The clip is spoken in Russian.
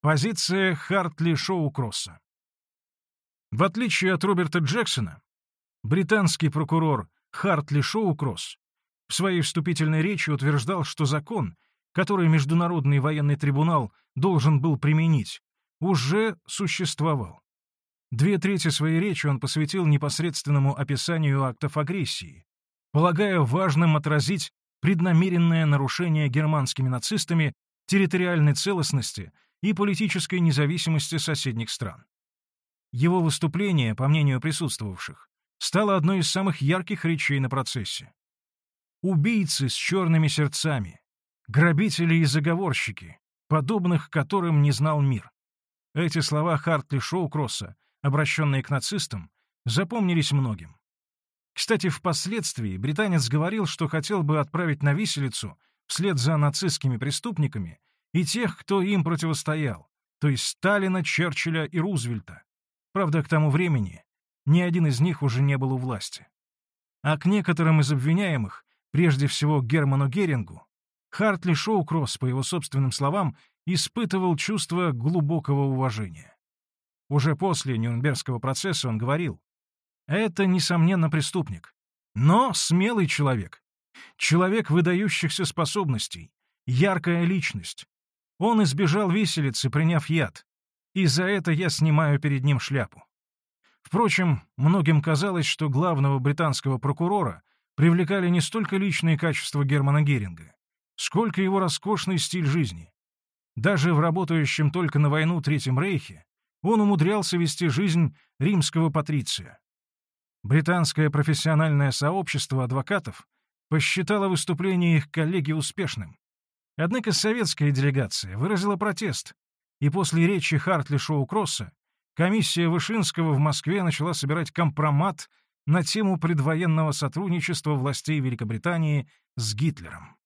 Позиция Хартли Шоу-Кросса. В отличие от Роберта Джексона, британский прокурор Хартли Шоу-Кросс в своей вступительной речи утверждал, что закон, который Международный военный трибунал должен был применить, уже существовал. Две трети своей речи он посвятил непосредственному описанию актов агрессии, полагая важным отразить преднамеренное нарушение германскими нацистами территориальной целостности и политической независимости соседних стран. Его выступление, по мнению присутствовавших, стало одной из самых ярких речей на процессе. Убийцы с черными сердцами, грабители и заговорщики, подобных которым не знал мир. Эти слова Хартли Шоукросса, обращенные к нацистам, запомнились многим. Кстати, впоследствии британец говорил, что хотел бы отправить на виселицу вслед за нацистскими преступниками и тех, кто им противостоял, то есть Сталина, Черчилля и Рузвельта. Правда, к тому времени ни один из них уже не был у власти. А к некоторым из обвиняемых, прежде всего Герману Герингу, Хартли Шоукросс, по его собственным словам, испытывал чувство глубокого уважения. Уже после Нюрнбергского процесса он говорил, «Это, несомненно, преступник, но смелый человек, человек выдающихся способностей, яркая личность. Он избежал виселицы, приняв яд, и за это я снимаю перед ним шляпу. Впрочем, многим казалось, что главного британского прокурора привлекали не столько личные качества Германа Геринга, сколько его роскошный стиль жизни. Даже в работающем только на войну Третьем Рейхе он умудрялся вести жизнь римского патриция. Британское профессиональное сообщество адвокатов посчитало выступление их коллеги успешным. Однако советская делегация выразила протест, и после речи Хартли Шоу-Кросса комиссия Вышинского в Москве начала собирать компромат на тему предвоенного сотрудничества властей Великобритании с Гитлером.